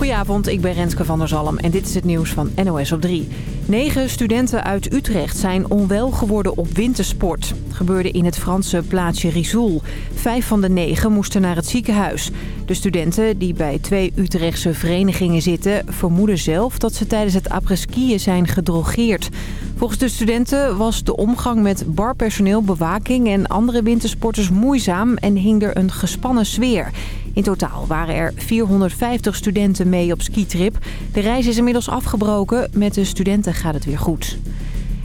Goedenavond, ik ben Renske van der Zalm en dit is het nieuws van NOS op 3. Negen studenten uit Utrecht zijn onwel geworden op wintersport. Gebeurde in het Franse plaatsje Rizoul. Vijf van de negen moesten naar het ziekenhuis. De studenten, die bij twee Utrechtse verenigingen zitten... vermoeden zelf dat ze tijdens het apres-skiën zijn gedrogeerd. Volgens de studenten was de omgang met barpersoneel, bewaking en andere wintersporters moeizaam... en hing er een gespannen sfeer. In totaal waren er 450 studenten mee op skitrip. De reis is inmiddels afgebroken. Met de studenten gaat het weer goed.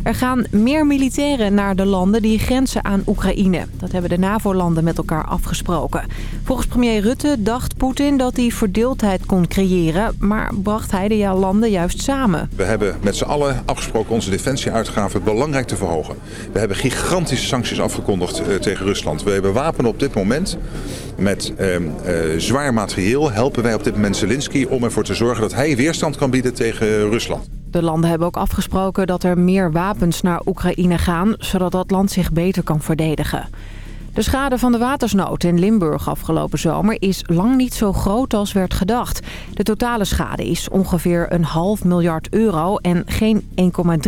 Er gaan meer militairen naar de landen die grenzen aan Oekraïne. Dat hebben de NAVO-landen met elkaar afgesproken. Volgens premier Rutte dacht Poetin dat hij verdeeldheid kon creëren... maar bracht hij de landen juist samen. We hebben met z'n allen afgesproken onze defensieuitgaven belangrijk te verhogen. We hebben gigantische sancties afgekondigd uh, tegen Rusland. We hebben wapenen op dit moment. Met uh, uh, zwaar materieel helpen wij op dit moment Zelensky om ervoor te zorgen dat hij weerstand kan bieden tegen Rusland. De landen hebben ook afgesproken dat er meer wapens naar Oekraïne gaan... zodat dat land zich beter kan verdedigen. De schade van de watersnood in Limburg afgelopen zomer is lang niet zo groot als werd gedacht. De totale schade is ongeveer een half miljard euro en geen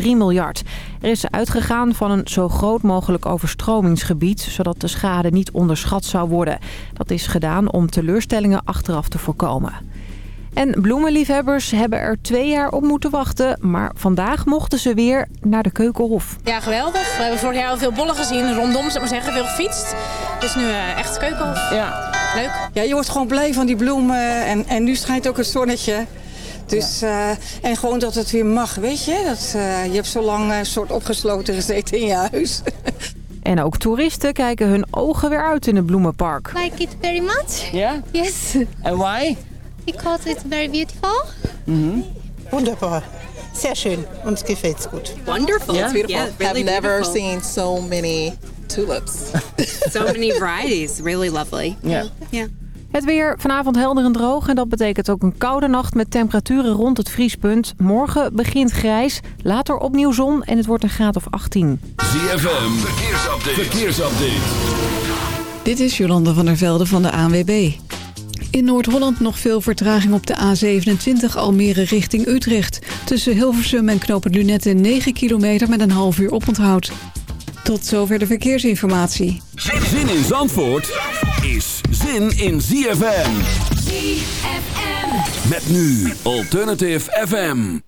1,3 miljard. Er is uitgegaan van een zo groot mogelijk overstromingsgebied... zodat de schade niet onderschat zou worden. Dat is gedaan om teleurstellingen achteraf te voorkomen. En bloemenliefhebbers hebben er twee jaar op moeten wachten. Maar vandaag mochten ze weer naar de Keukenhof. Ja, geweldig. We hebben vorig jaar al veel bollen gezien. Rondom, zou maar zeggen, veel gefietst. Dus nu uh, echt Keukenhof. Ja. Leuk. Ja, je wordt gewoon blij van die bloemen. En, en nu schijnt ook het zonnetje. Dus, uh, en gewoon dat het weer mag, weet je. Dat, uh, je hebt zo lang uh, soort opgesloten gezeten in je huis. En ook toeristen kijken hun ogen weer uit in het bloemenpark. Like it very much. Yeah? Yes. And why? Because it's very beautiful. Mhm. Wunderbar. Sehr schön. Uns gefällt's gut. Wonderful. Yeah. It's beautiful. Yeah, really I've never beautiful. seen so many tulips. so many varieties. Really lovely. Yeah. Yeah. Het weer vanavond helder en droog en dat betekent ook een koude nacht met temperaturen rond het vriespunt. Morgen begint grijs, later opnieuw zon en het wordt een graad of 18. ZFM, verkeersupdate. verkeersupdate. Dit is Jolanda van der Velde van de ANWB. In Noord-Holland nog veel vertraging op de A27 Almere richting Utrecht. Tussen Hilversum en Knopen Lunette 9 kilometer met een half uur oponthoud. Tot zover de verkeersinformatie. Zin in Zandvoort is zin in ZFM. ZFM. Met nu Alternative FM.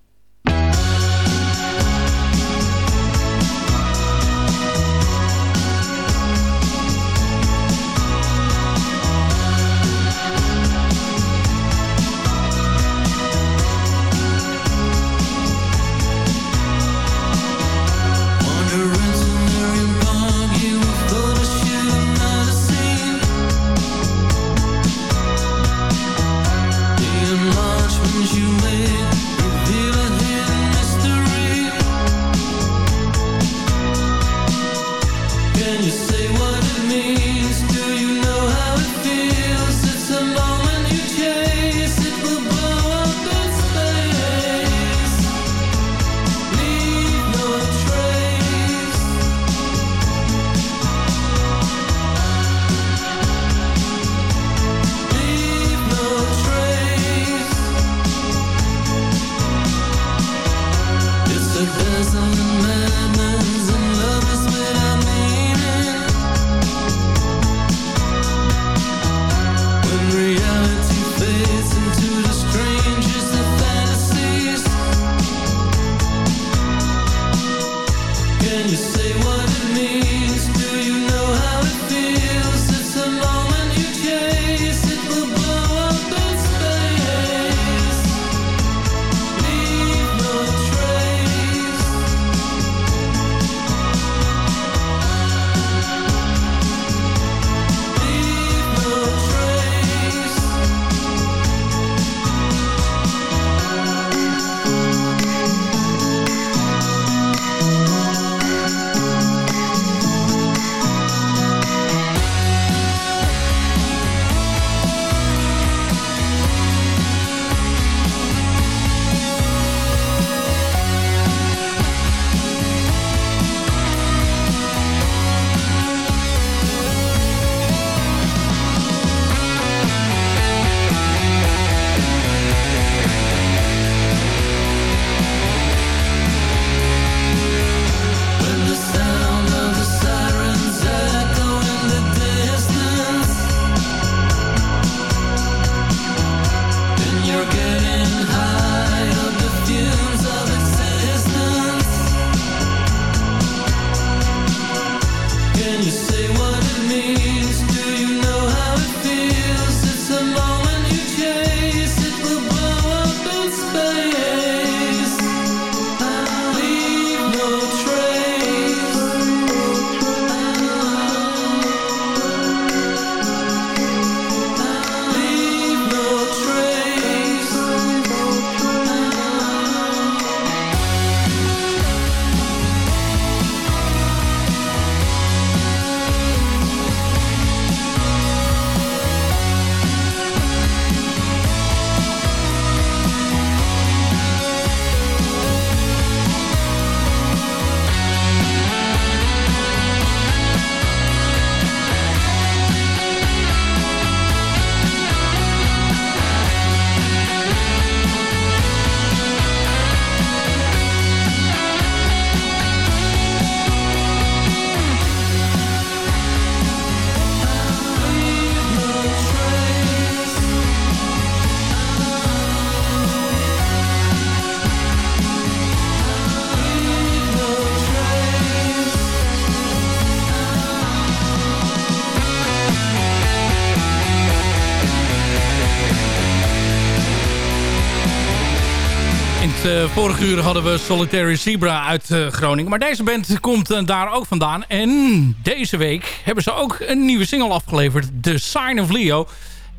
Vorige uur hadden we Solitary Zebra uit uh, Groningen. Maar deze band komt uh, daar ook vandaan. En deze week hebben ze ook een nieuwe single afgeleverd. The Sign of Leo.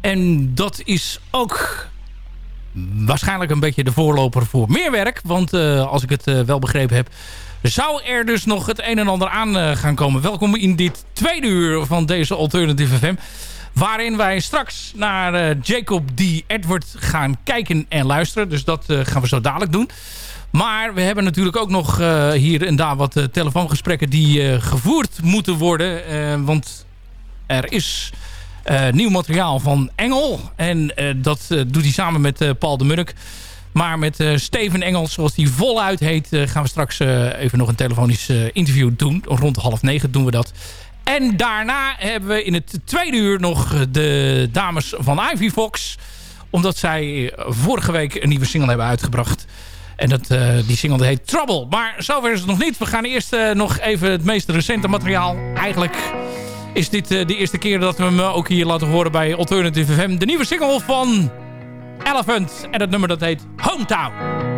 En dat is ook waarschijnlijk een beetje de voorloper voor meer werk. Want als ik het wel begrepen heb... zou er dus nog het een en ander aan gaan komen. Welkom in dit tweede uur van deze Alternative FM. Waarin wij straks naar uh, Jacob D. Edward gaan kijken en luisteren. Dus dat uh, gaan we zo dadelijk doen. Maar we hebben natuurlijk ook nog uh, hier en daar wat telefoongesprekken die gevoerd moeten worden. want er is nieuw materiaal van Engel. En dat doet hij samen met Paul de Munnik. Maar met Steven Engels, zoals die voluit heet... gaan we straks even nog een telefonisch interview doen. Rond half negen doen we dat. En daarna hebben we in het tweede uur nog de dames van Ivy Fox. Omdat zij vorige week een nieuwe single hebben uitgebracht. En dat, uh, die single heet Trouble. Maar zover is het nog niet. We gaan eerst uh, nog even het meest recente materiaal. Eigenlijk is dit de eerste keer dat we hem ook hier laten horen bij Alternative FM. De nieuwe single van Elephant. En het nummer dat heet Hometown.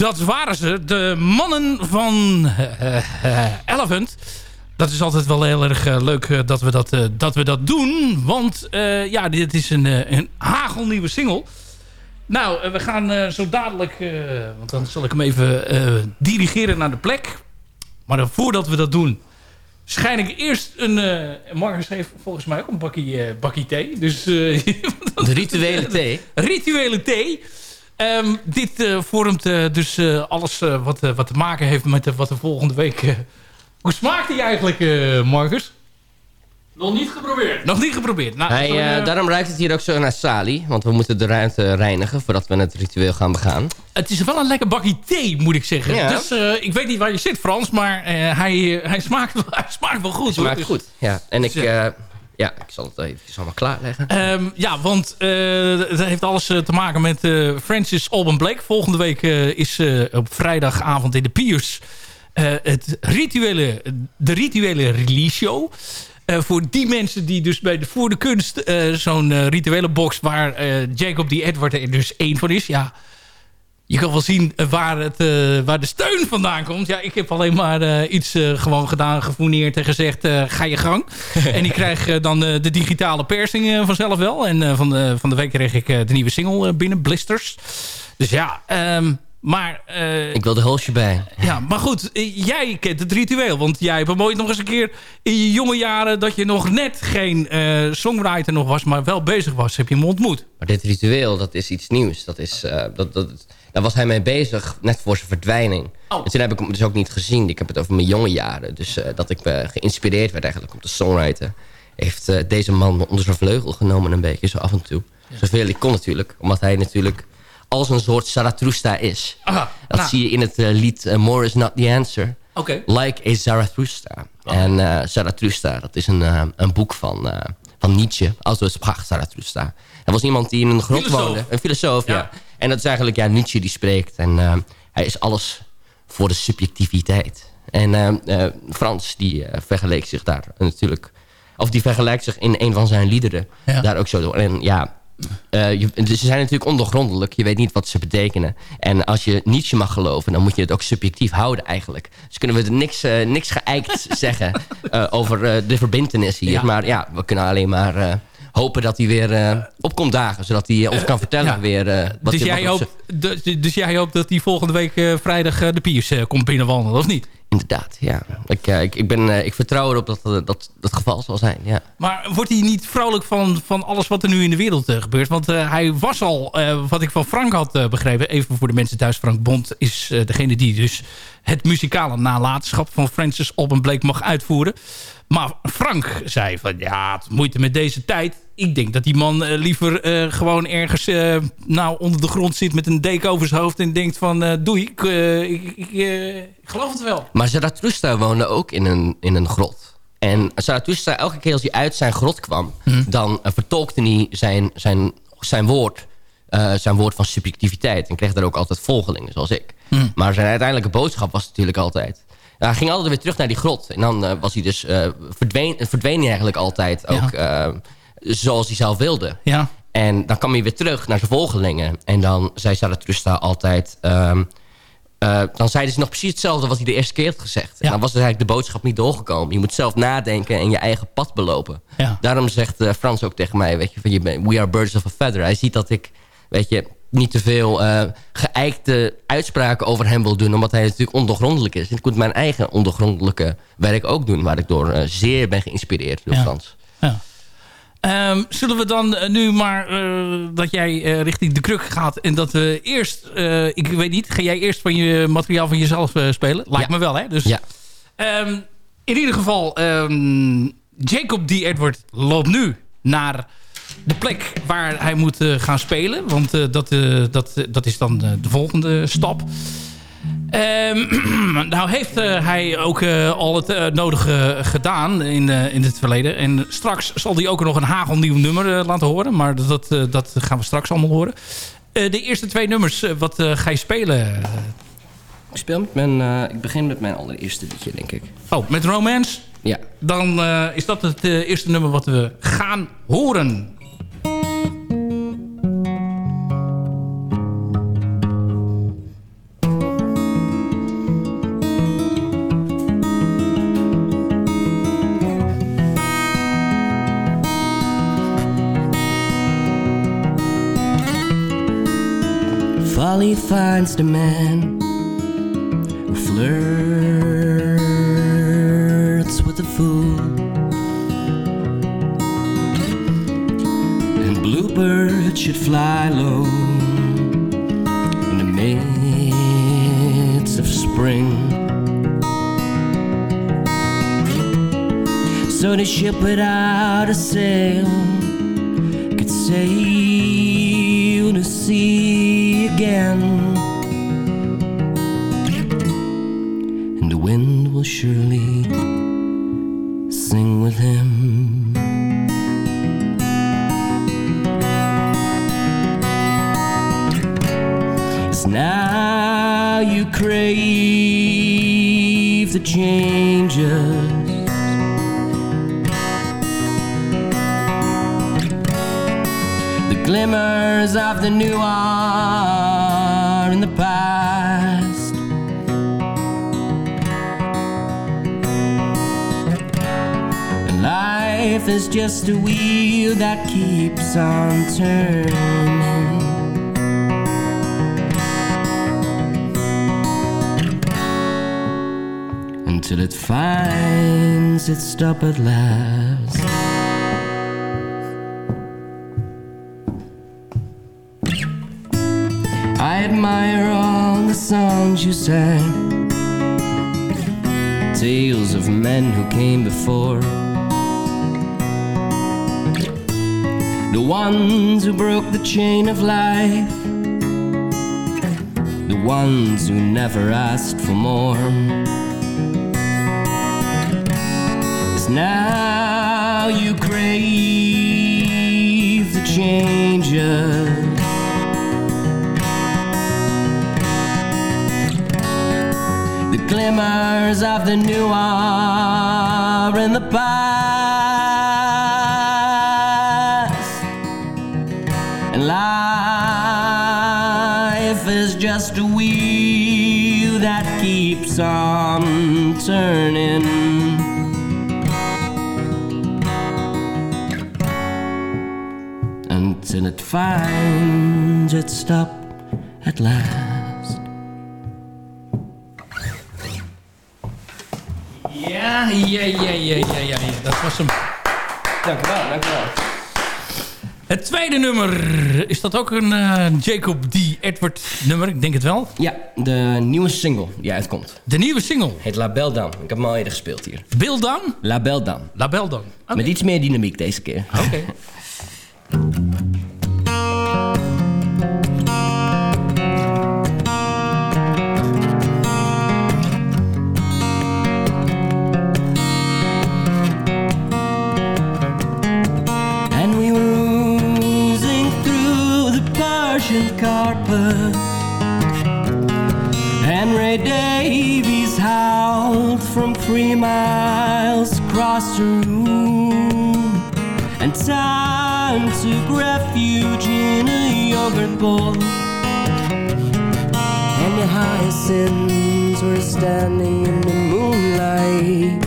Dat waren ze. De mannen van uh, Elephant. Dat is altijd wel heel erg leuk dat, we dat, dat we dat doen. Want ja, dit is een, een hagelnieuwe single. Nou, we gaan zo dadelijk... want dan zal ik hem even dirigeren naar de plek. Maar voordat we dat doen... schijn ik eerst een... Uh, Marcus heeft volgens mij ook een bakkie, bakkie thee. Dus, De rituele thee. rituele thee. Um, dit vormt dus alles wat, wat te maken heeft met wat de volgende week... Hoe smaakt die eigenlijk, Marcus? Nog niet geprobeerd. Nog niet geprobeerd. Nou, Hij, uh, daarom ruikt het hier ook zo naar salie. Want we moeten de ruimte reinigen voordat we het ritueel gaan begaan. Het is wel een lekker bakje thee, moet ik zeggen. Ja. Dus uh, ik weet niet waar je zit, Frans. Maar uh, hij, hij, smaakt, hij smaakt wel goed. Hij smaakt goed, ja. En ik... Ja, ik zal het even allemaal klaarleggen. Um, ja, want uh, het heeft alles te maken met uh, Francis Alban Blake. Volgende week is op vrijdagavond in de Piers het rituele, de rituele release show. Voor die mensen die dus bij de Voor de Kunst... Zo'n rituele box waar Jacob die Edward er dus één van is. Ja, je kan wel zien waar, het, waar de steun vandaan komt. Ja, ik heb alleen maar iets gewoon gedaan, gefourneerd en gezegd... ga je gang. en ik krijg dan de digitale persing vanzelf wel. En van, de, van de week kreeg ik de nieuwe single binnen, Blisters. Dus ja... Um, maar, uh, ik wil de hulsje bij. Ja, maar goed, eh, jij kent het ritueel. Want jij hebt nog eens een keer in je jonge jaren... dat je nog net geen uh, songwriter nog was, maar wel bezig was. Heb je hem ontmoet? Maar dit ritueel, dat is iets nieuws. Dat is, uh, dat, dat, daar was hij mee bezig, net voor zijn verdwijning. Oh. En toen heb ik hem dus ook niet gezien. Ik heb het over mijn jonge jaren. Dus dat ik geïnspireerd werd eigenlijk om te songwriten... heeft deze man me onder zijn vleugel genomen een beetje, zo af en toe. Ja. Zoveel ik kon natuurlijk. Omdat hij natuurlijk als een soort Zarathustra is. Aha, dat nou. zie je in het uh, lied uh, More is not the answer. Okay. Like a Zarathustra. En uh, Zarathustra, dat is een, een boek van, van Nietzsche. Also sprach Zarathustra. Er was iemand die in een grot woonde. Een filosoof, ja. ja. En dat is eigenlijk ja, Nietzsche die spreekt. En hij is alles voor de subjectiviteit. En Frans, die vergeleek zich daar natuurlijk... Of die vergelijkt zich in een van zijn liederen ja. daar ook zo door. En ja, uh, je, ze zijn natuurlijk ondergrondelijk. Je weet niet wat ze betekenen. En als je Nietzsche mag geloven, dan moet je het ook subjectief houden eigenlijk. Dus kunnen we er niks, uh, niks geëikt zeggen uh, over de verbindenis hier. Ja. Maar ja, we kunnen alleen maar hopen dat hij weer op komt dagen. Zodat hij ons kan vertellen ja. weer wat dus, jij hoopt, dus, dus jij hoopt dat hij volgende week vrijdag de Piers komt binnenwandelen, of niet? Inderdaad, ja. Ik, eh, ik, ik, ben, eh, ik vertrouw erop dat, dat dat het geval zal zijn, ja. Maar wordt hij niet vrolijk van, van alles wat er nu in de wereld uh, gebeurt? Want uh, hij was al, wat ik van Frank had begrepen... even voor de mensen thuis, Frank Bond is degene die dus... het muzikale nalatenschap van Francis Alban Blake mag uitvoeren. Maar Frank zei van ja, het moeite met deze tijd. Ik denk dat die man uh, liever uh, gewoon ergens uh, nou, onder de grond zit met een deken over zijn hoofd en denkt van doei, ik, ik, ik, ik, geloof het wel. Maar Zarathustra woonde ook in een, in een grot. En Zarathustra, elke keer als hij uit zijn grot kwam, hm. dan vertolkte hij zijn, zijn, zijn woord. zijn woord van subjectiviteit. En kreeg daar ook altijd volgelingen, zoals ik. Hm. Maar zijn uiteindelijke boodschap was natuurlijk altijd hij ging altijd weer terug naar die grot. En dan uh, was hij dus, uh, verdween, verdween hij eigenlijk altijd ook uh, zoals hij zelf wilde. Ja. En dan kwam hij weer terug naar zijn volgelingen. En dan zei Zarathustra altijd... Um, dan zeiden ze nog precies hetzelfde wat hij de eerste keer had gezegd. Ja. En dan was dus eigenlijk de boodschap niet doorgekomen. Je moet zelf nadenken en je eigen pad belopen. Ja. Daarom zegt Frans ook tegen mij... Weet je, van, je we are birds of a feather. Hij ziet dat ik... Weet je, niet te veel uh, geëikte uitspraken over hem wil doen. Omdat hij natuurlijk ondergrondelijk is. En ik moet mijn eigen ondergrondelijke werk ook doen. Waar ik door uh, zeer ben geïnspireerd door ja. Frans. Ja. Um, zullen we dan uh, nu maar uh, dat jij uh, richting de kruk gaat en dat we eerst, ik weet niet, ga jij eerst van je materiaal van jezelf spelen? Lijkt ja. me wel, hè? Dus, ja. Um, in ieder geval, um, Jacob D. Edward loopt nu naar de plek waar hij moet uh, gaan spelen. Want uh, dat, uh, dat, dat is dan de volgende stap. Um, nou heeft hij ook al het nodige gedaan in, in het verleden. En straks zal hij ook nog een hagelnieuw nummer laten horen. Maar dat, dat gaan we straks allemaal horen. de eerste twee nummers, wat ga je spelen? Ik, speel met mijn, ik begin met mijn allereerste liedje, denk ik. Oh, met Romance? Ja. Dan is dat het eerste nummer wat we gaan horen. Folly finds the man who flirts with the fool. And bluebirds should fly low in the midst of spring. So the ship without a sail could sail to sea again. And the wind will surely sing with him. 'Cause now you crave the changes The glimmers of the new is just a wheel that keeps on turning. Until it finds its stop at last. I admire all the songs you sang, tales of men who came before. The ones who broke the chain of life, the ones who never asked for more. 'Cause now you crave the changes. The glimmers of the new are in the past. Just a wheel that keeps on turning. Until it finds its stop at last. Ja, ja, ja, ja, ja, ja. Dat was hem. Dank u wel, dank u wel. Het tweede nummer, is dat ook een eh, Jacob D. Edward nummer? Ik denk het wel. Ja, de nieuwe single die uitkomt. De nieuwe single? Heet La Belle Dame. Ik heb hem al eerder gespeeld hier. Bill Dan? La Belle Dame. La Belle. Oké. Met iets meer dynamiek deze keer. Oké. And Ray Davies howled from three miles across the room. And time took refuge in a yogurt bowl. And the hyacinths were standing in the moonlight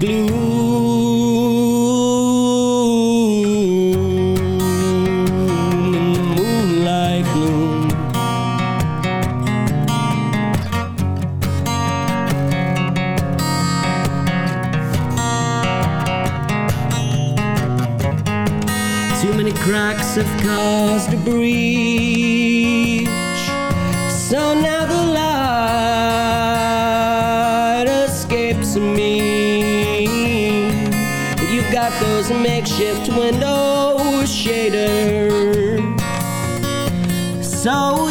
gloom have caused a breach. So now the light escapes me. You've got those makeshift window shaders. So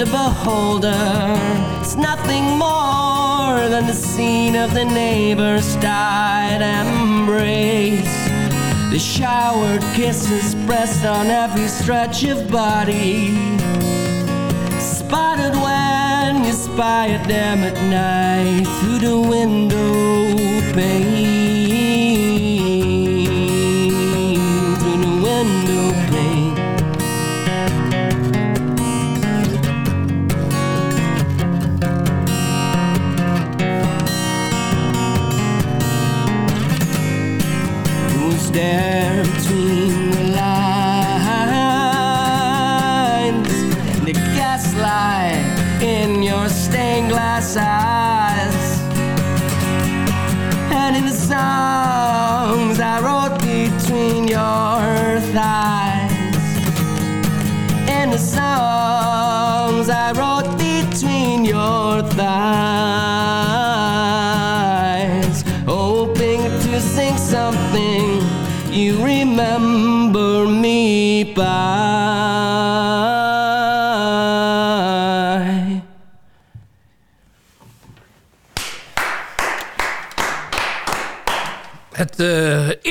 the beholder. It's nothing more than the scene of the neighbor's died embrace. The showered kisses pressed on every stretch of body. Spotted when you spy at them at night through the window pane.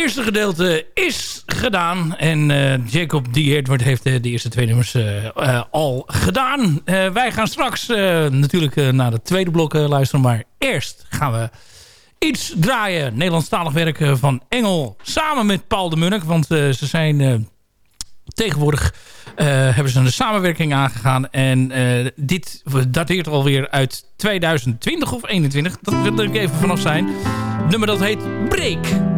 Eerste gedeelte is gedaan. En eh, Jacob D. Edward heeft eh, de eerste twee nummers eh, al gedaan. Wij gaan straks natuurlijk naar het tweede blok luisteren. Maar eerst gaan we iets draaien. Nederlandstalig werk van Engel. Samen met Paul de Munnik. Want ze zijn tegenwoordig... hebben ze een samenwerking aangegaan. En dit dateert alweer uit 2020 of 21. Dat wil ik even vanaf zijn. Nummer dat heet Break.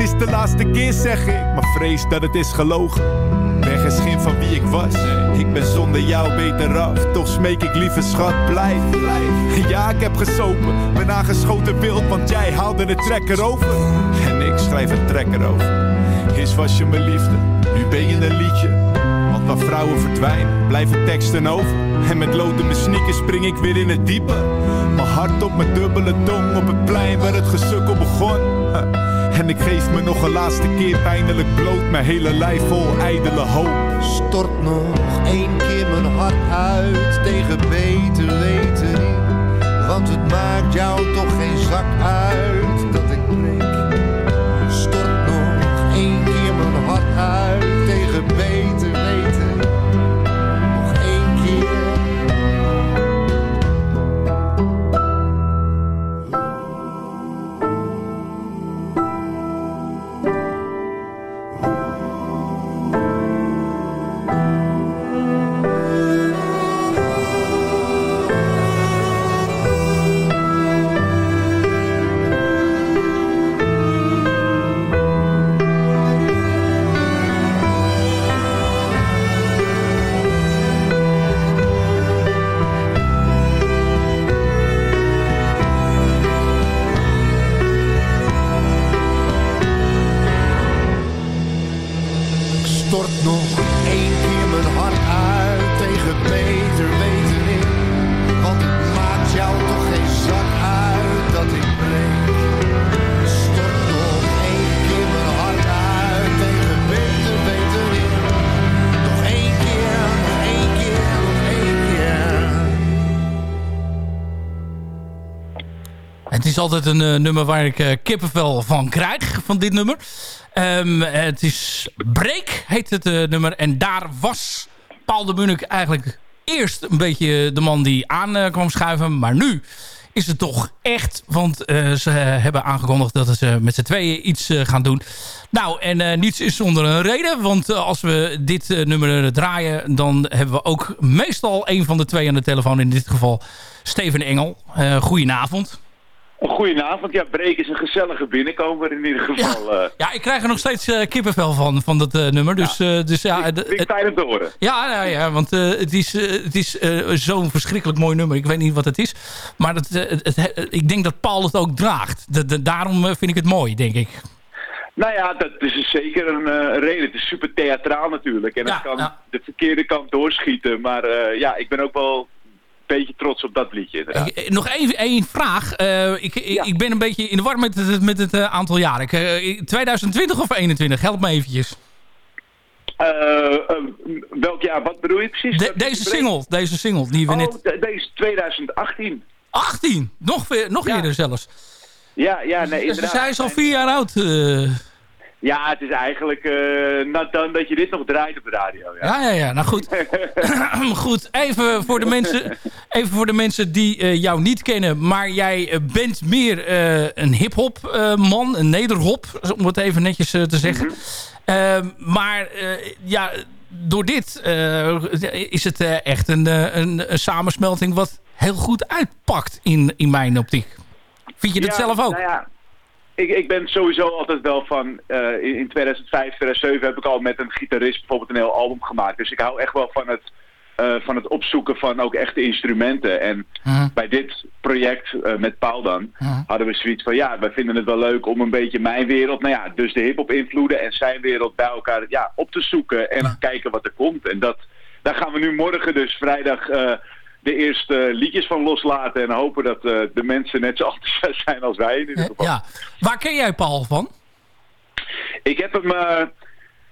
Het is de laatste keer, zeg ik, maar vrees dat het is gelogen. Ben geen van wie ik was. Ik ben zonder jou beter af. Toch smeek ik lieve schat, blijf. Ja, ik heb gesopen. Ben aangeschoten wild, want jij haalde de trekker over. En ik schrijf een trekker over. Eerst was je mijn liefde, nu ben je een liedje. Want waar vrouwen verdwijnen, blijven teksten over. En met lood mijn sneakers spring ik weer in het diepe. Mijn hart op mijn dubbele tong op het plein waar het gesukkel begon. En ik geef me nog een laatste keer pijnlijk bloot. Mijn hele lijf vol ijdele hoop. Stort nog één keer mijn hart uit tegen beter weten. Want het maakt jou toch geen zak uit altijd een eh, nummer waar ik uh, kippenvel van krijg, van dit nummer. Ehm, het is Break, heet het nummer. En daar was Paul de Munnik eigenlijk eerst een beetje de man die aan kwam schuiven. Maar nu is het toch echt. Want ze hebben aangekondigd dat ze met z'n tweeën iets gaan doen. Nou, en niets is zonder een reden. Want als we dit nummer draaien... dan hebben we ook meestal een van de twee aan de telefoon. In dit geval Steven Engel. goedenavond. Goedenavond. Ja, Breek is een gezellige binnenkomer in ieder geval. Ja, ja ik krijg er nog steeds uh, kippenvel van, van dat uh, nummer. Dus ja, dus, ja het is fijn om te horen. Ja, ja, ja want het is, het is zo'n verschrikkelijk mooi nummer. Ik weet niet wat het is. Maar het, het, ik denk dat Paul het ook draagt. De, de, daarom vind ik het mooi, denk ik. Nou ja, dat is zeker een reden. Het is super theatraal natuurlijk. En dat kan de verkeerde kant doorschieten. Maar ja, ik ben ook wel beetje trots op dat liedje inderdaad. Eh, nog even één vraag. Uh, ik, ik ben een beetje in de war met het, met het uh, aantal jaren. Uh, 2020 of 21? Help me eventjes. welk jaar? Wat bedoel je precies? De, deze single, deze single die we oh, net... deze 2018. 18? Nog, nog ja. eerder zelfs. Ja, ja, nee, inderdaad. Dus hij is al vier jaar oud. Ja, het is eigenlijk uh, dan dat je dit nog draait op de radio. Ja, ja, ja. ja. Nou goed. goed, even voor de mensen, even voor de mensen die uh, jou niet kennen. Maar jij bent meer uh, een hip-hop man, een nederhop, om het even netjes te zeggen. Mm -hmm. maar ja, door dit is het echt een, een, een, samensmelting wat heel goed uitpakt in, in mijn optiek. Vind je dat ja, zelf ook? Nou ja ik, ik ben sowieso altijd wel van... Uh, in, in 2005, 2007 heb ik al met een gitarist bijvoorbeeld een heel album gemaakt. Dus ik hou echt wel van het, uh, van het opzoeken van ook echte instrumenten. En uh-huh. bij dit project uh, met Paul dan... -huh. hadden we zoiets van... Ja, wij vinden het wel leuk om een beetje mijn wereld... Nou ja, dus de hip-hop invloeden en zijn wereld bij elkaar ja, op te zoeken. En kijken wat er komt. En dat, daar gaan we nu morgen dus vrijdag de eerste liedjes van loslaten. En hopen dat uh, de mensen net zo enthousiast zijn als wij in ieder geval. Ja. Waar ken jij Paul van? Ik heb hem uh,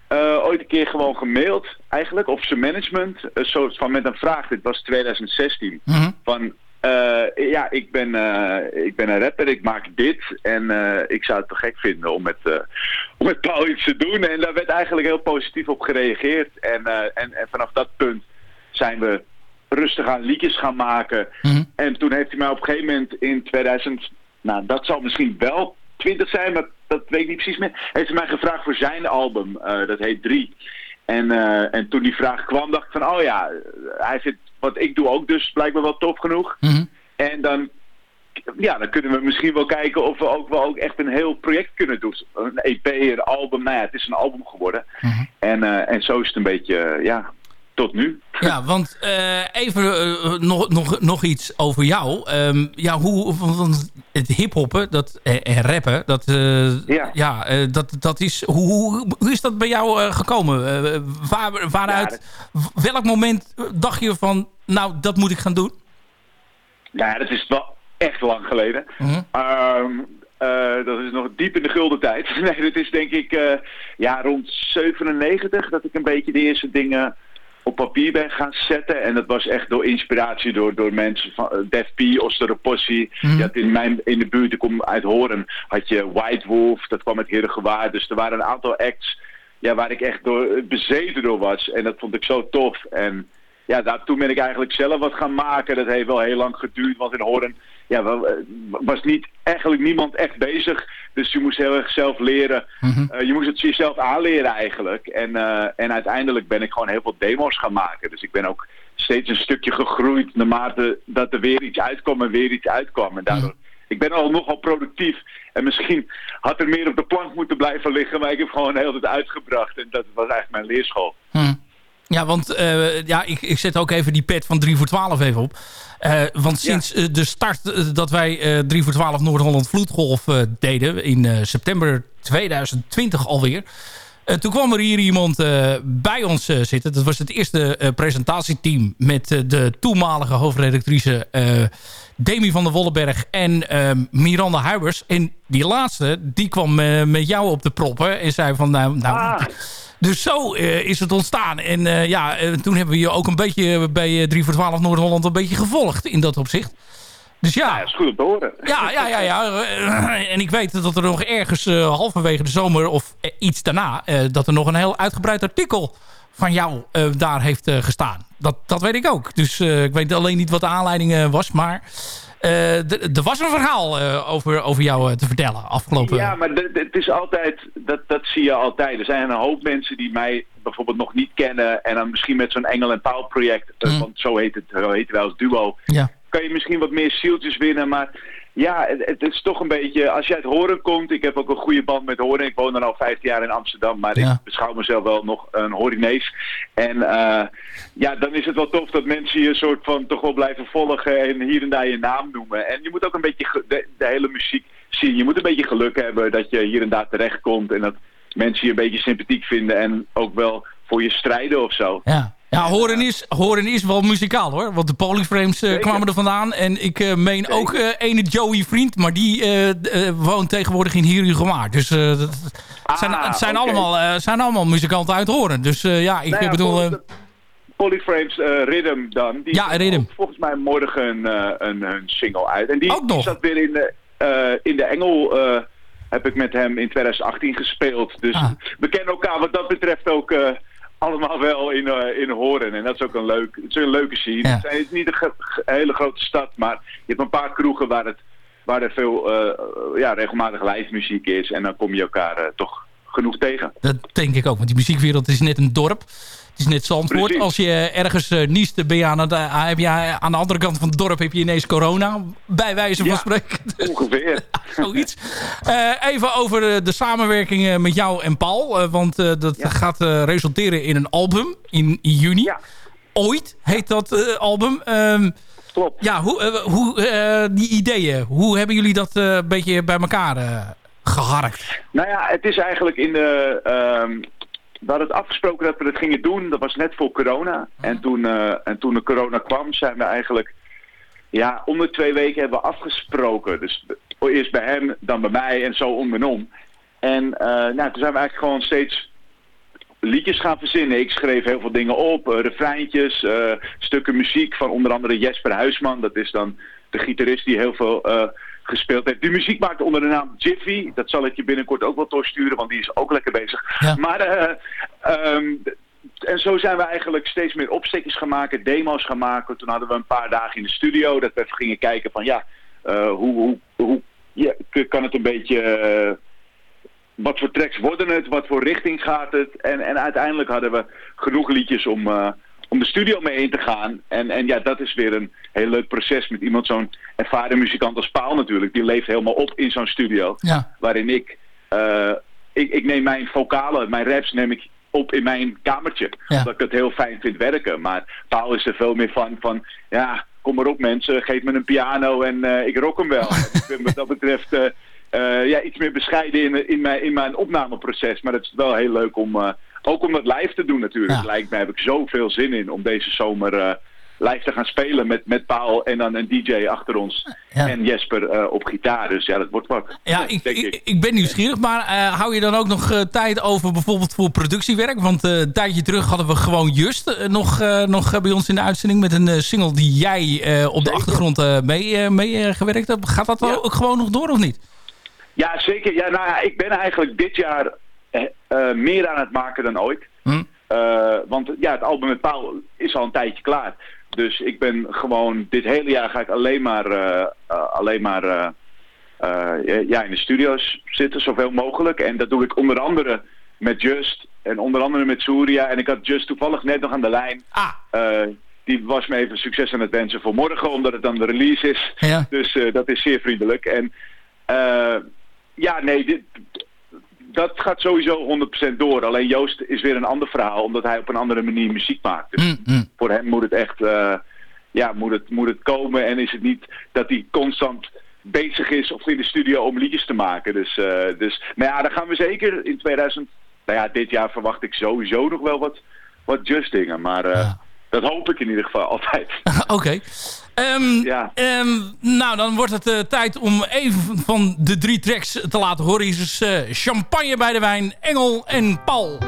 uh, ooit een keer gewoon gemaild eigenlijk. Of zijn management. Een soort van met een vraag. Dit was 2016. Mm -hmm. Van... ja, ik ben, ik ben een rapper, ik maak dit en ik zou het te gek vinden om met, om met Paul iets te doen. En daar werd eigenlijk heel positief op gereageerd. En, en, en vanaf dat punt zijn we rustig aan liedjes gaan maken. Mm -hmm. En toen heeft hij mij op een gegeven moment in 2000, nou dat zal misschien wel 20 zijn, maar dat weet ik niet precies meer. Heeft hij mij gevraagd voor zijn album, uh, dat heet 3. En, uh, en toen die vraag kwam, dacht ik van, oh ja, hij vindt wat ik doe ook dus blijkbaar wel tof genoeg. Mm -hmm. En dan, ja, dan kunnen we misschien wel kijken of we ook wel ook echt een heel project kunnen doen. Een EP, een album, nou ja, het is een album geworden. Mm -hmm. en, uh, en zo is het een beetje, ja, tot nu. Ja, want uh, even uh, nog, nog, nog iets over jou. Um, ja, hoe, want het hiphoppen dat, en rappen, dat, uh, ja. ja dat, dat is, hoe, hoe is dat bij jou gekomen? waar, waaruit, ja, dat... welk moment dacht je van, nou, dat moet ik gaan doen? Ja, dat is wel echt lang geleden. -huh. um, uh, dat is nog diep in de gulden tijd. nee, dat is denk ik uh, ja, rond 97 dat ik een beetje de eerste dingen op papier ben gaan zetten. En dat was echt door inspiratie door, door mensen van uh, Def P, Osteropossi. Mm. Je had in, mijn, in de buurt, ik kom uit Horen, had je White Wolf, dat kwam uit Herengewaard. Dus er waren een aantal acts ja, waar ik echt door, bezeten door was. En dat vond ik zo tof. En ja, daar, toen ben ik eigenlijk zelf wat gaan maken. Dat heeft wel heel lang geduurd, want in Horen ja, was niet, eigenlijk niemand echt bezig. Dus je moest heel erg zelf leren. Mm -hmm. uh, je moest het jezelf aanleren eigenlijk. En, uh, en uiteindelijk ben ik gewoon heel veel demo's gaan maken. Dus ik ben ook steeds een stukje gegroeid naarmate dat er weer iets uitkwam en weer iets uitkwam. En daardoor, mm. ik ben al nogal productief. En misschien had er meer op de plank moeten blijven liggen, maar ik heb gewoon heel het uitgebracht. En dat was eigenlijk mijn leerschool. Mm. Ja, want uh, ja, ik, ik zet ook even die pet van 3 voor 12 even op. Uh, want sinds ja. uh, de start dat wij 3 voor 12 Noord-Holland Vloedgolf deden... in september 2020 alweer... toen kwam er hier iemand bij ons zitten. Dat was het eerste presentatieteam met de toenmalige hoofdredactrice... Demi van der Wolleberg en Miranda Huibers. En die laatste, die kwam met jou op de proppen en zei van... nou, nou ah. Dus zo uh, is het ontstaan. En uh, ja, uh, toen hebben we je ook een beetje bij 3 voor 12 Noord-Holland een beetje gevolgd in dat opzicht. Dus ja. Nou, dat is goed om te horen. Ja, ja, ja. ja. Eh, En ik weet dat er nog ergens eh, halverwege de zomer of eh, iets daarna... eh, dat er nog een heel uitgebreid artikel van jou eh, daar heeft eh, gestaan. Dat, dat weet ik ook. Dus eh, ik weet alleen niet wat de aanleiding eh, was. Maar eh, er was een verhaal eh, over, over jou eh, te vertellen afgelopen... Ja, maar het is altijd, dat, dat zie je altijd. Er zijn een hoop mensen die mij bijvoorbeeld nog niet kennen en dan misschien met zo'n Engel en Paul project, eh, want zo heet het, zo heet het wel als duo, Ja. kan je misschien wat meer zieltjes winnen, maar ja, het, het is toch een beetje, als je uit Horen komt, ik heb ook een goede band met Horen, ik woon er al 15 jaar in Amsterdam, maar ik beschouw mezelf wel nog een Horinees. En eh, ja, dan is het wel tof dat mensen je een soort van toch wel blijven volgen en hier en daar je naam noemen. En je moet ook een beetje de, de hele muziek zien. Je moet een beetje geluk hebben dat je hier en daar terechtkomt en dat mensen je een beetje sympathiek vinden en ook wel voor je strijden of zo. Ja. Ja, horen is, horen is wel muzikaal hoor. Want de Polyframes eh, kwamen er vandaan. En ik eh, meen ook eh ene Joey Vriend. Maar die woont tegenwoordig in Hierugemaar. Dus dat, zijn, het zijn, oké. allemaal, zijn allemaal muzikanten uit horen. Dus ja, ik Nou ja, bedoel... Polyframes eh, Rhythm dan. Die Ja, Rhythm. volgens mij morgen een, een single uit. En die, Ook nog? die zat weer in de, in de Engel. heb ik met hem in 2018 gespeeld. Dus Ah. we kennen elkaar wat dat betreft ook allemaal wel in, eh, in Horen. En dat is ook een, leuk, het is een leuke scene. Ja. Het is niet een hele grote stad, maar je hebt een paar kroegen waar, het, waar er veel eh, ja, regelmatig live muziek is. En dan kom je elkaar eh, toch genoeg tegen. Dat denk ik ook, want die muziekwereld is net een dorp. Is net Zandvoort. Precies. Als je ergens eh, niest, ben je aan, het, eh, heb je aan de andere kant van het dorp heb je ineens corona. Bij wijze van Ja, spreken. Ongeveer. Zoiets. Eh, even over de samenwerking met jou en Paul. want dat gaat resulteren in een album in juni. Ooit heet dat album. Ehm, Klopt. Ja, hoe, hoe die ideeën, hoe hebben jullie dat een beetje bij elkaar eh, geharkt? Nou ja, het is eigenlijk in de... ehm, we hadden het afgesproken dat we het gingen doen. Dat was net voor corona. En, toen, eh, en toen de corona kwam, zijn we eigenlijk... Ja, om de twee weken hebben we afgesproken. Dus eerst bij hem, dan bij mij en zo om en om. En eh, nou, toen zijn we eigenlijk gewoon steeds liedjes gaan verzinnen. Ik schreef heel veel dingen op, eh, refreintjes, stukken muziek van onder andere Jesper Huisman. Dat is dan de gitarist die heel veel gespeeld heeft. Die muziek maakt onder de naam Jiffy. Dat zal ik je binnenkort ook wel doorsturen, want die is ook lekker bezig. Maar, eh, ehm, en zo zijn we eigenlijk steeds meer opstekjes gaan maken, demo's gaan maken. Toen hadden we een paar dagen in de studio dat we even gingen kijken van ja, eh, hoe, hoe, hoe ja, kan het een beetje... eh, wat voor tracks worden het, wat voor richting gaat het. En, en uiteindelijk hadden we genoeg liedjes om, om de studio mee in te gaan. En, en ja, dat is weer een heel leuk proces met iemand zo'n ervaren muzikant als Paal natuurlijk. Die leeft helemaal op in zo'n studio. Ja. Waarin ik, eh, ik, ik neem mijn vocalen, mijn raps neem ik op in mijn kamertje. Ja. Omdat ik het heel fijn vind werken. Maar Paul is er veel meer van, van ja, kom maar op mensen, geef me een piano en eh, ik rock hem wel. Ik ben wat dat betreft eh, ja, iets meer bescheiden in, in, mijn, in mijn opnameproces. Maar het is wel heel leuk om, ook om dat live te doen natuurlijk. Lijkt mij heb ik zoveel zin in om deze zomer eh, live te gaan spelen met, met Paul en dan een DJ achter ons. En Jesper eh, op gitaar. Dus ja, dat wordt wat. Ja, ik, ik, ik ben nieuwsgierig, maar eh, hou je dan ook nog tijd over bijvoorbeeld voor productiewerk? Want een tijdje terug hadden we gewoon Just nog, nog bij ons in de uitzending met een single die jij op de achtergrond mee, mee gewerkt hebt. Gaat dat ook gewoon nog door of niet? Ja, zeker. Ja, nou ja, ik ben eigenlijk dit jaar eh, eh, meer aan het maken dan ooit. Hm. Eh, want ja, het album met Paul is al een tijdje klaar. Dus ik ben gewoon, dit hele jaar ga ik alleen maar, alleen maar ja, in de studio's zitten, zoveel mogelijk. En dat doe ik onder andere met Just en onder andere met Surya. En ik had Just toevallig net nog aan de lijn. Eh, die was me even succes aan het wensen voor morgen, omdat het dan de release is. Ja. Dus dat is zeer vriendelijk. En ja, nee, dit, dat gaat sowieso 100% door. Alleen Joost is weer een ander verhaal, omdat hij op een andere manier muziek maakt. Dus voor hem moet het echt, eh, ja, moet het, moet het komen. En is het niet dat hij constant bezig is of in de studio om liedjes te maken. Dus, eh, dus nou ja, dan gaan we zeker in 2000, nou ja, dit jaar verwacht ik sowieso nog wel wat, wat Just dingen. Maar eh, dat hoop ik in ieder geval altijd. Oké. Ehm, ehm, nou, dan wordt het eh, tijd om even van de drie tracks te laten horen. Is dus, eh, Champagne bij de Wijn, Engel en Paul.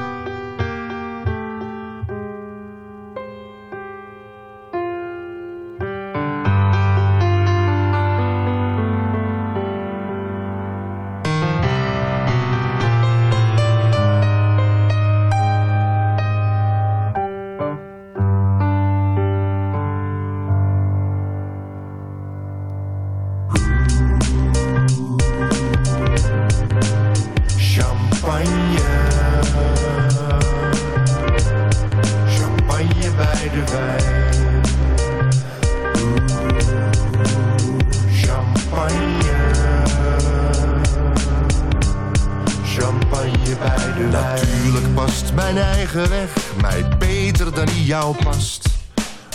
Dan die jou past.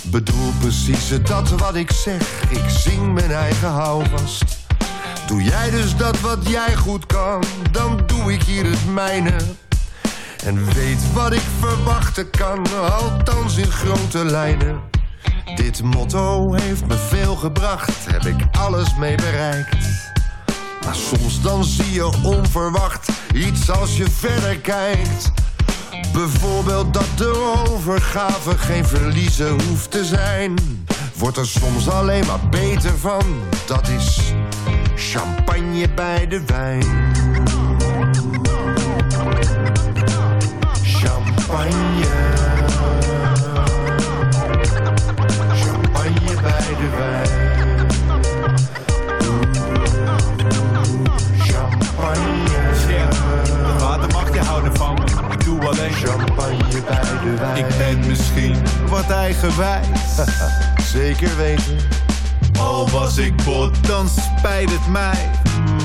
Bedoel precies dat wat ik zeg, ik zing mijn eigen houvast. Doe jij dus dat wat jij goed kan, dan doe ik hier het mijne. En weet wat ik verwachten kan, althans in grote lijnen. Dit motto heeft me veel gebracht, heb ik alles mee bereikt. Maar soms dan zie je onverwacht iets als je verder kijkt. Bijvoorbeeld dat de overgave geen verliezen hoeft te zijn. Wordt er soms alleen maar beter van, dat is champagne bij de wijn. Champagne. Champagne bij de wijn. Champagne bij de wijn. Ik ben misschien wat eigenwijs. Zeker weten. Al was ik bot, dan spijt het mij.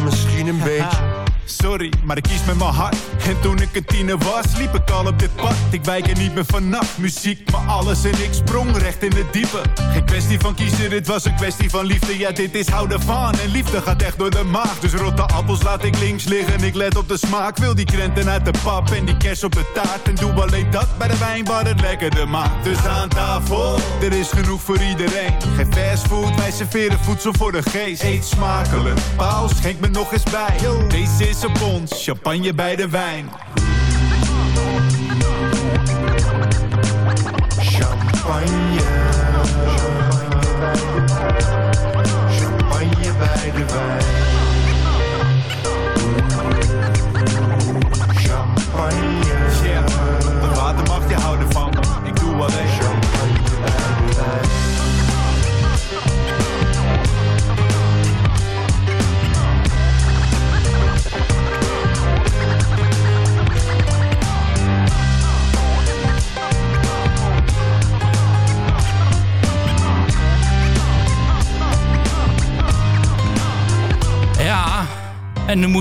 Misschien een beetje. Sorry, maar ik kies met mijn hart. En toen ik een tiener was, liep ik al op dit pad. Ik wijk er niet meer vanaf. Muziek, maar alles en ik sprong recht in het diepe. Geen kwestie van kiezen, dit was een kwestie van liefde. Ja, dit is houden van. En liefde gaat echt door de maag. Dus rotte appels laat ik links liggen. Ik let op de smaak. Wil die krenten uit de pap en die kers op de taart. En doe alleen dat bij de wijn waar het lekkerder maakt. Dus aan tafel, er is genoeg voor iedereen. Geen fastfood, wij serveren voedsel voor de geest. Eet smakelijk, Paul schenk me nog eens bij. Deze is champagne bij de wijn. Champagne. Champagne bij de wijn.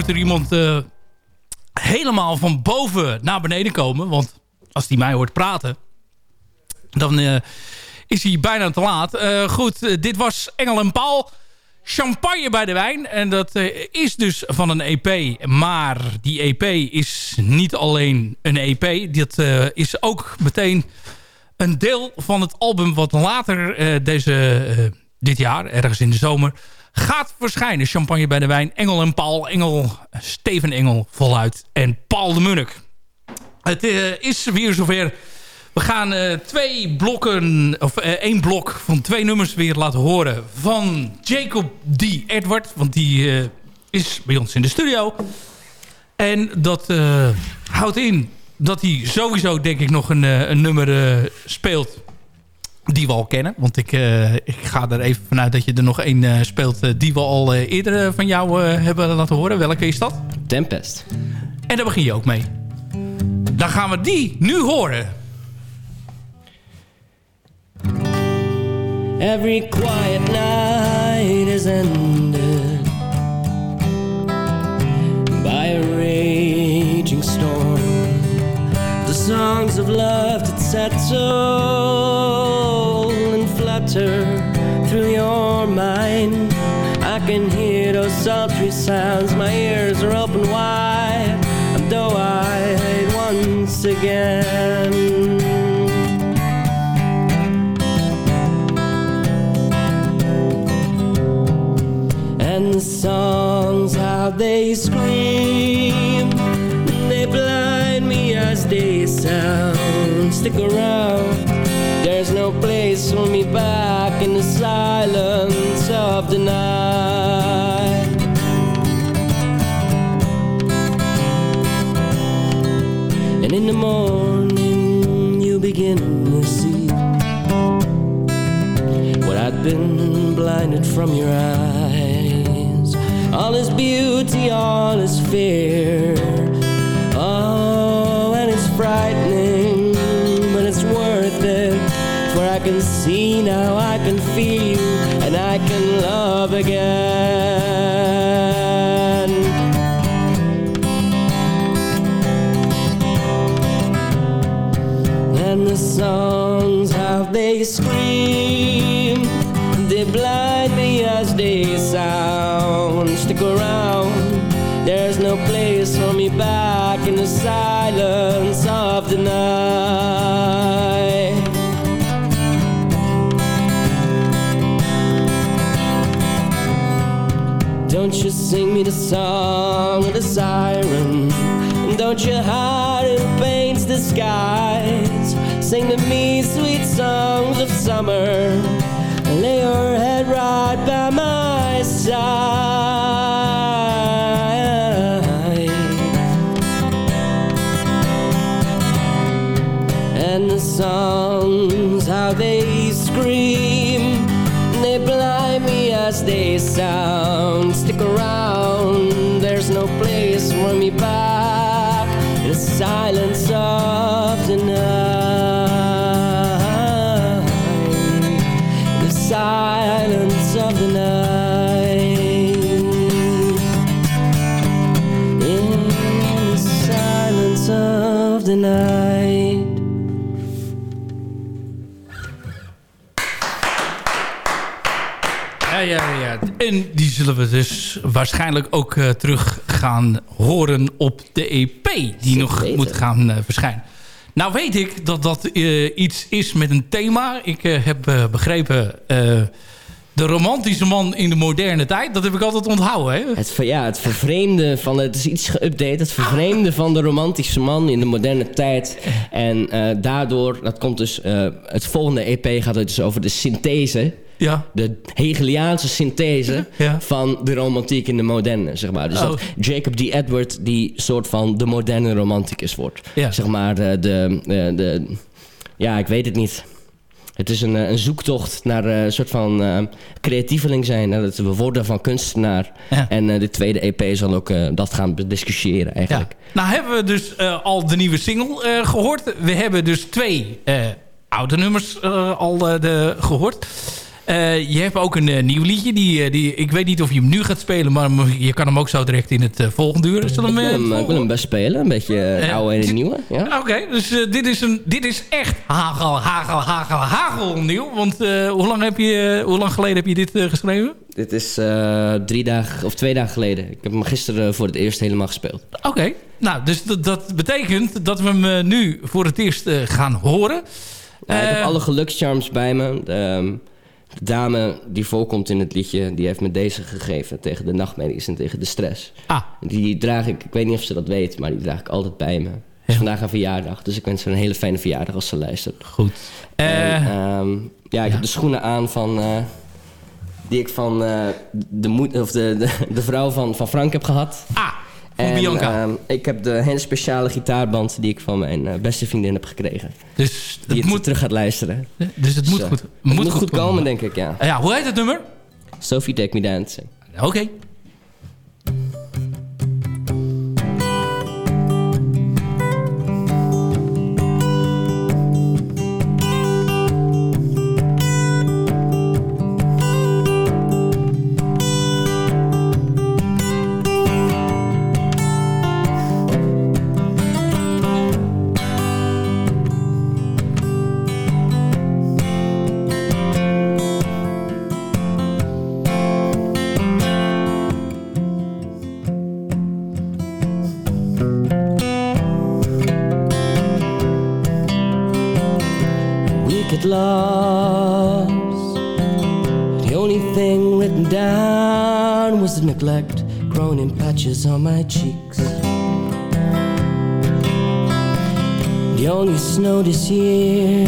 Er iemand eh, helemaal van boven naar beneden komen. Want als die mij hoort praten, dan eh, is hij bijna te laat. Eh, goed, dit was Engel en Paul. Champagne bij de wijn. En dat is dus van een EP. Maar die EP is niet alleen een EP. Dit is ook meteen een deel van het album wat later deze, dit jaar, ergens in de zomer, gaat verschijnen. Champagne bij de wijn, Engel en Paul. Engel, Steven Engel voluit en Paul de Munnik. Het eh, is weer zover. We gaan eh, twee blokken, of eh, één blok van twee nummers weer laten horen van Jacob D. Edward. Want die is bij ons in de studio. En dat houdt in dat hij sowieso denk ik nog een, een nummer speelt die we al kennen. Want ik, eh, ik ga er even vanuit dat je er nog één eh, speelt eh, die we al eerder van jou eh, hebben laten horen. Welke is dat? Tempest. En daar begin je ook mee. Dan gaan we die nu horen. Every quiet night is ended by a raging storm. The songs of love that settle and through your mind. I can hear those sultry sounds, my ears are open wide. I'm doe-eyed once again. and the songs how they scream they blind me as they sound stick around there's no place for me back in the silence of the night and in the morning you begin to see what I'd been blinded from your eyes. All is beauty, all is fear. Oh, and it's frightening, but it's worth it. For I can see now, I can feel, you and I can love again. Sing me the song of the siren. Don't you hide in paints the skies. Sing to me sweet songs of summer. Lay your head right by my side zullen we dus waarschijnlijk ook eh, terug gaan horen op de EP die nog moet gaan eh, verschijnen. Nou weet ik dat dat eh, iets is met een thema. Ik heb begrepen de romantische man in de moderne tijd. Dat heb ik altijd onthouden. Hè? Het, ja, het vervreemde van... Het is iets geüpdate. Het vervreemde van de romantische man in de moderne tijd. En daardoor, dat komt dus... het volgende EP gaat het dus over de synthese. Ja. De Hegeliaanse synthese Ja. van de romantiek in de moderne, zeg maar. Dus Oh. dat Jacob D. Edward die soort van de moderne romanticus wordt. Ja. Zeg maar de, de, de, de- Ja, ik weet het niet. Het is een, eh, een zoektocht naar eh, een soort van eh, creatieveling zijn. Naar het worden van kunstenaar. Ja. En eh, de tweede EP zal ook eh, dat gaan discussiëren eigenlijk. Nou hebben we dus eh, al de nieuwe single eh, gehoord. We hebben dus twee eh, oude nummers eh, al eh, de, gehoord. Eh, je hebt ook een eh, nieuw liedje. Die, eh, die, ik weet niet of je hem nu gaat spelen, maar je kan hem ook zo direct in het volgende uur. Ik wil, hem, hem, ik wil hem best spelen. Een beetje oude en het nieuwe. Ja. Oké, dus dit, is een, dit is echt hagel, hagel, hagel, hagel nieuw. Want hoe, lang heb je, hoe lang geleden heb je dit geschreven? Dit is drie dagen of twee dagen geleden. Ik heb hem gisteren voor het eerst helemaal gespeeld. Oké, nou, dus dat, betekent dat we hem nu voor het eerst gaan horen. Ja, ik heb alle gelukscharms bij me. De, ehm, de dame die voorkomt in het liedje, die heeft me deze gegeven tegen de nachtmerries en tegen de stress. Ah. Die draag ik, ik weet niet of ze dat weet, maar die draag ik altijd bij me. Het is vandaag een verjaardag, dus ik wens haar een hele fijne verjaardag als ze luistert. Goed. En, Eh, ehm, ja, ik heb de schoenen aan van... eh, die ik van eh, de, moed, of de, de, de vrouw van, van Frank heb gehad. Ah, en, Bianca. ehm, ik heb de hele speciale gitaarband die ik van mijn eh, beste vriendin heb gekregen. Dus die het terug gaat luisteren. Dus het moet goed- het moet moet, goed goed komen. komen, denk ik, ja. ja, hoe heet het nummer? Sophie Take Me Dancing. Oké. Cheeks. The only snow this year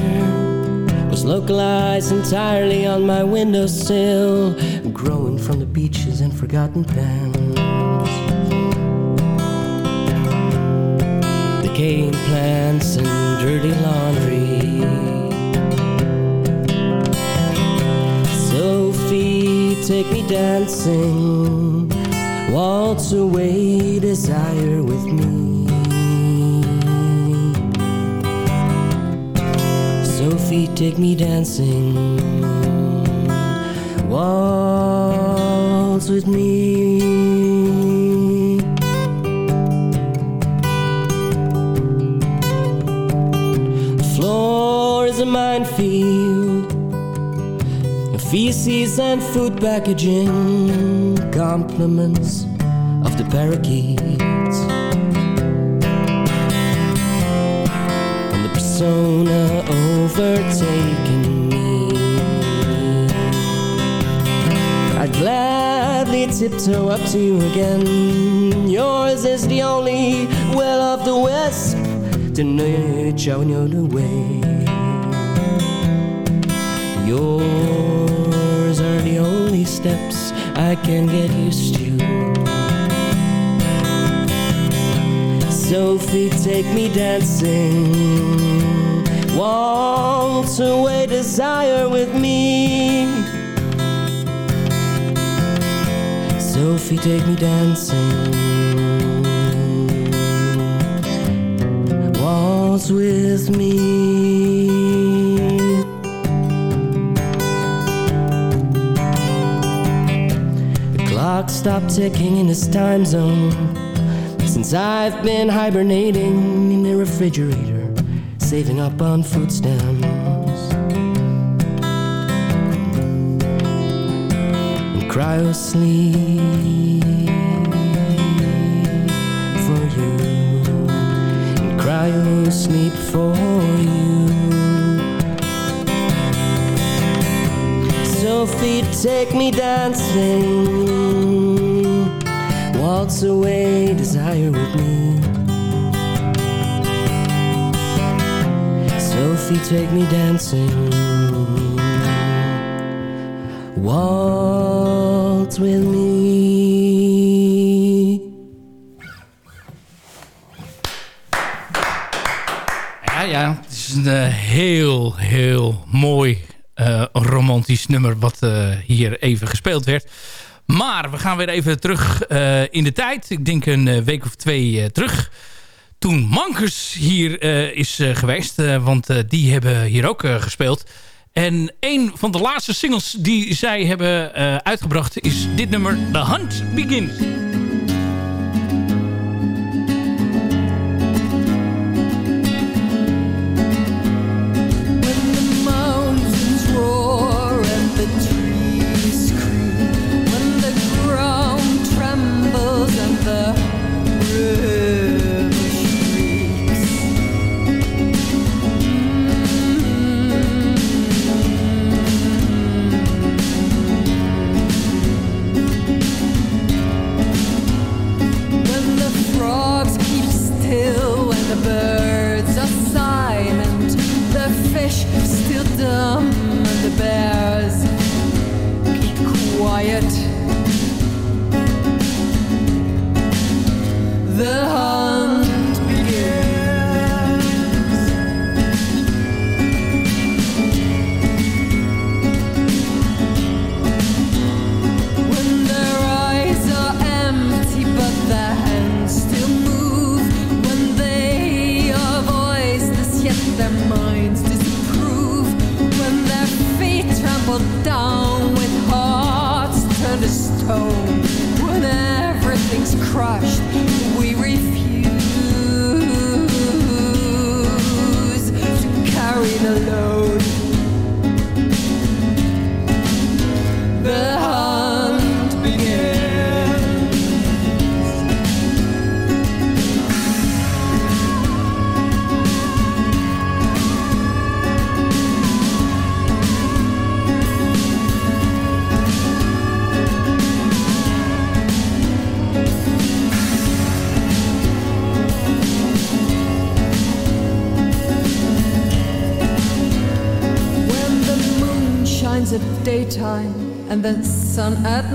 was localized entirely on my windowsill, growing from the beaches and forgotten pens. Decaying plants and dirty laundry. Sophie, take me dancing. Waltz away desire with me. Sophie, take me dancing. Waltz with me. The floor is a minefield. Feces and food packaging, compliments parakeets. And the persona overtaking me. I'd gladly tiptoe up to you again. Yours is the only well of the wisp to know showing you the way. Yours are the only steps I can get used to. Sophie, take me dancing. Waltz away desire with me. Sophie, take me dancing. Waltz with me. The clock stopped ticking in this time zone. Since I've been hibernating in the refrigerator, saving up on food stamps. And cryo sleep for you. And cryo sleep for you. Sophie, take me dancing. Waltz away, desire with me. Sophie, take me dancing. Waltz with me. Ja, ja. Het is een eh, heel, heel mooi eh, romantisch nummer wat eh, hier even gespeeld werd. Maar we gaan weer even terug eh, in de tijd. Ik denk een week of twee terug. Toen Mankers hier is geweest. want die hebben hier ook gespeeld. En een van de laatste singles die zij hebben uitgebracht is dit nummer The Hunt Begins. The sun at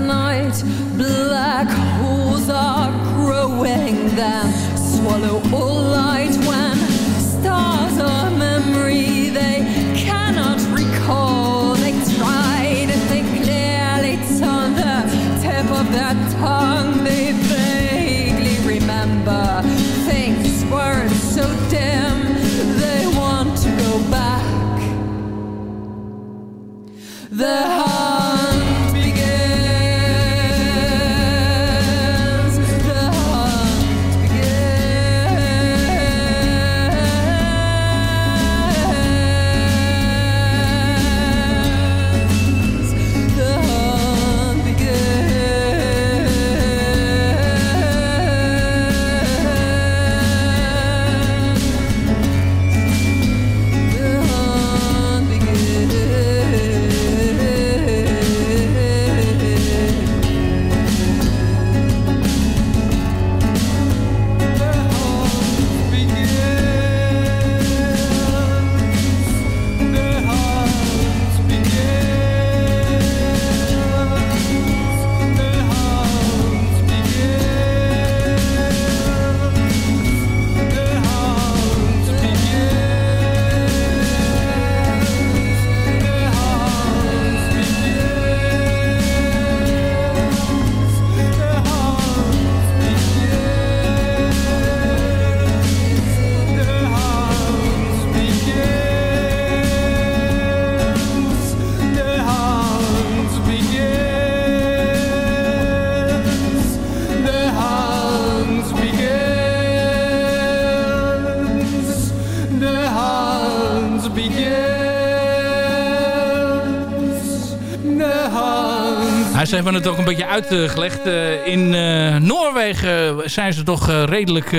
ze hebben het ook een beetje uitgelegd. Uh, in uh, Noorwegen zijn ze toch uh, redelijk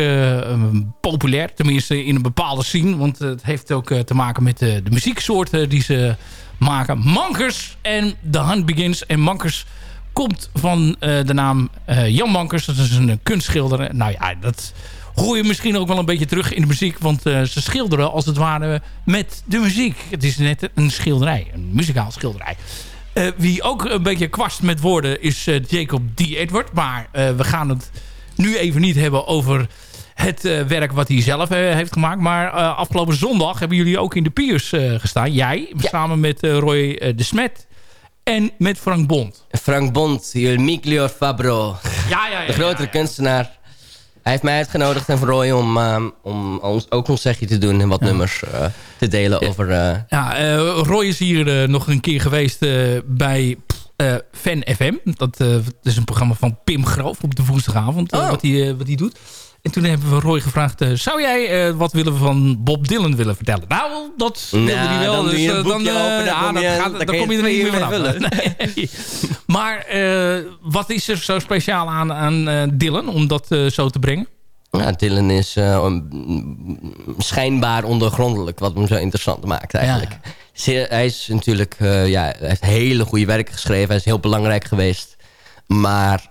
populair. Tenminste in een bepaalde scene. Want het heeft ook te maken met de muzieksoorten die ze maken. Mankers en The Hunt Begins. En Mankers komt van de naam Jan Mankers. Dat is een kunstschilder. Nou ja, dat hoor je misschien ook wel een beetje terug in de muziek. Want ze schilderen als het ware met de muziek. Het is net een schilderij. Een muzikaal schilderij. Uh, wie ook een beetje kwast met woorden is uh, Jacob D. Edward. Maar uh, we gaan het nu even niet hebben over het werk wat hij zelf heeft gemaakt. Maar afgelopen zondag hebben jullie ook in de Piers gestaan. Jij, ja. samen met Roy de Smet. En met Frank Bond. Frank Bond, il Miglior Fabro. Ja, ja, ja, de grotere kunstenaar. Hij heeft mij uitgenodigd en Roy om, uh, om ons, ook ons zegje te doen en wat ja. nummers uh, te delen over... Uh... Ja, Roy is hier nog een keer geweest bij Fan FM. Dat, is een programma van Pim Groof op de woensdagavond, oh. wat hij wat doet. En toen hebben we Roy gevraagd... Uh, zou jij uh, wat willen van Bob Dylan willen vertellen? Nou, dat wilde nou, hij wel. Dan, dus, uh, dan, dan, ja, dan, gaat, dan kom je er niet meer vanaf. Nee. maar wat is er zo speciaal aan, aan Dylan om dat zo te brengen? Ja, Dylan is schijnbaar ondergrondelijk, wat hem zo interessant maakt eigenlijk. Ja. Zeer, hij is natuurlijk, ja, hij heeft hele goede werk geschreven. Hij is heel belangrijk geweest. Maar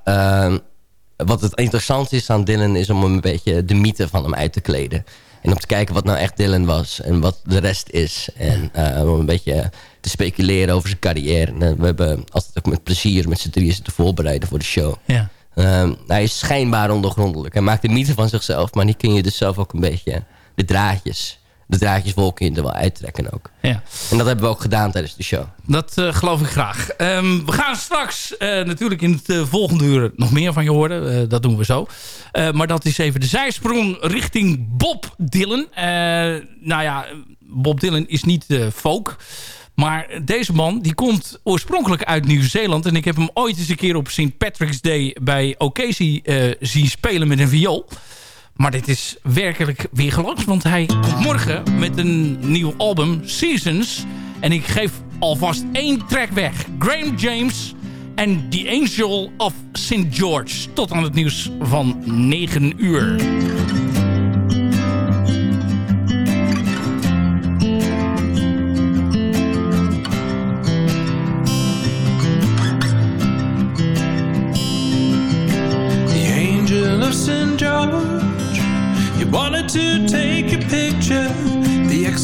wat het interessant is aan Dylan is om een beetje de mythe van hem uit te kleden. En om te kijken wat nou echt Dylan was en wat de rest is. En uh, om een beetje te speculeren over zijn carrière. En, uh, we hebben altijd ook met plezier met z'n drieën te voorbereiden voor de show. Ja. Uh, hij is schijnbaar ondergrondelijk. Hij maakt de mythe van zichzelf, maar die kun je dus zelf ook een beetje de draadjes de draadjeswolken in er wel uittrekken ook. Ja. En dat hebben we ook gedaan tijdens de show. Dat uh, geloof ik graag. Um, we gaan straks uh, natuurlijk in het uh, volgende uur nog meer van je horen. dat doen we zo. maar dat is even de zijsprong richting Bob Dylan. nou ja, Bob Dylan is niet folk. Maar deze man die komt oorspronkelijk uit Nieuw-Zeeland. En ik heb hem ooit eens een keer op St. Patrick's Day bij Ocasey zien spelen met een viool. Maar dit is werkelijk weer gelukt. Want hij komt morgen met een nieuw album, Seasons. En ik geef alvast één track weg. Graham James en The Angel of St. George. Tot aan het nieuws van 9 uur.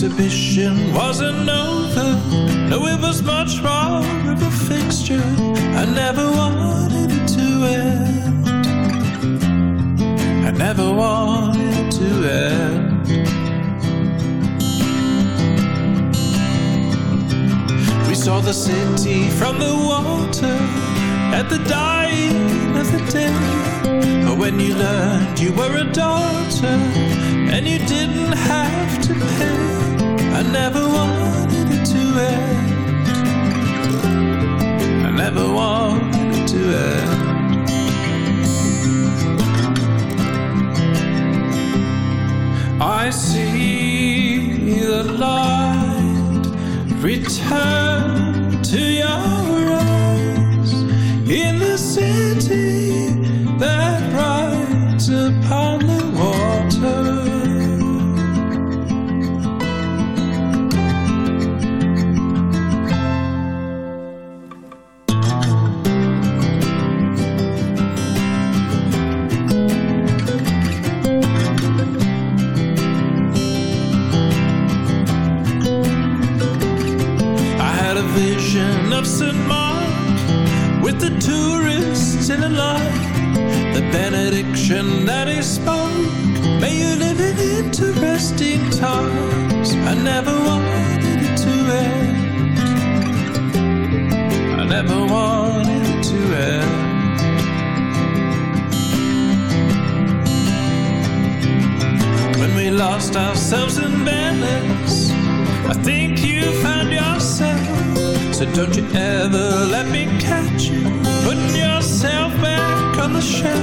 Exhibition wasn't over. No, it was much more of a fixture. I never wanted it to end. I never wanted it to end. We saw the city from the water at the dying of the day. But when you learned you were a daughter and you didn't have to pay, never wanted it to end. I never wanted it to end. I see the light return to your eyes benediction that he spoke. May you live in interesting times. I never wanted it to end. I never wanted it to end. When we lost ourselves in Venice, I think you found yourself. So don't you ever let me catch you. Putting yourself back on the shelf.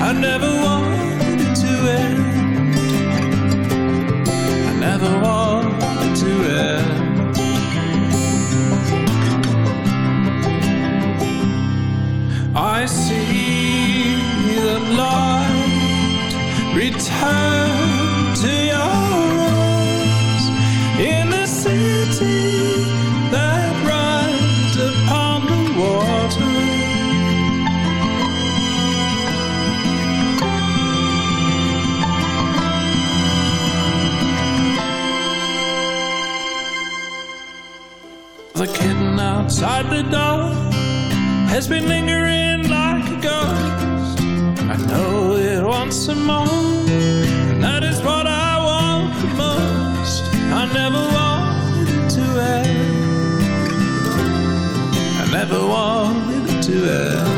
I never wanted to end. I never wanted to end. I see the light return to your kitten outside the door has been lingering like a ghost. I know it wants some more, and that is what I want the most. I never wanted to end. I never wanted to end.